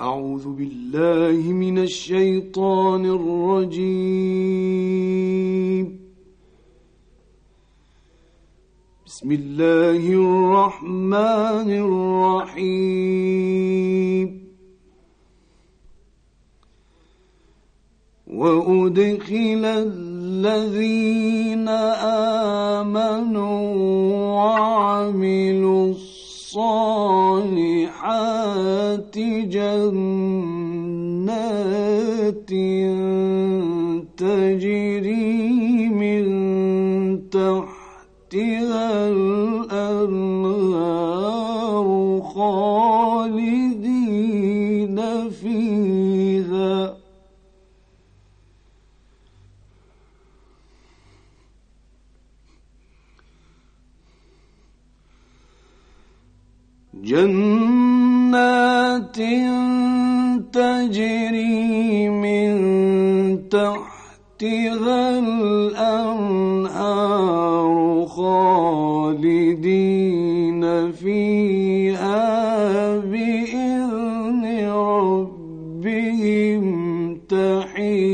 أعوذ بالله من الشيطان الرجيم. بسم الله الرحمن الرحيم. وأدخل الذين آمنوا وعملوا الصالحات جنات تجري من تحتها الأنهار خالدين جنات تجري من تحتها الأنهار خالدين فيها بإذن ربهم تحيتهم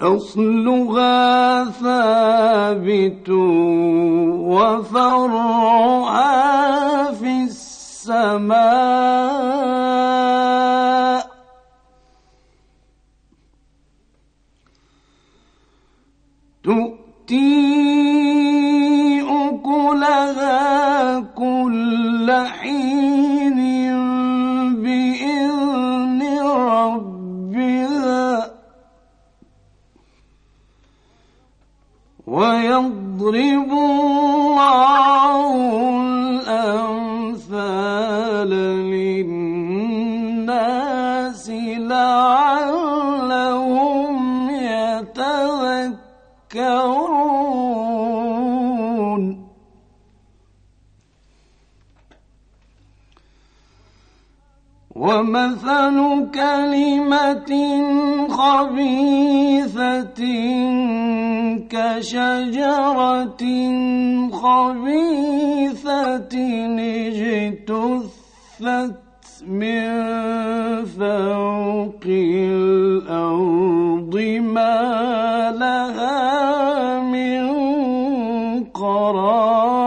أصلها ثابت وفرعها في السماء. تؤتي أكلها كل حين ويضرب الله الأمثال للناس لعلهم ومثل كلمة خبيثة كشجرة خبيثة اجتثت من فوق الأرض ما لها من قرار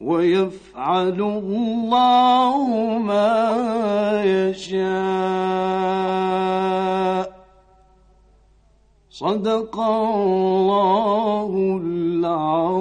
ويفعل الله ما يشاء. صدق الله العظيم.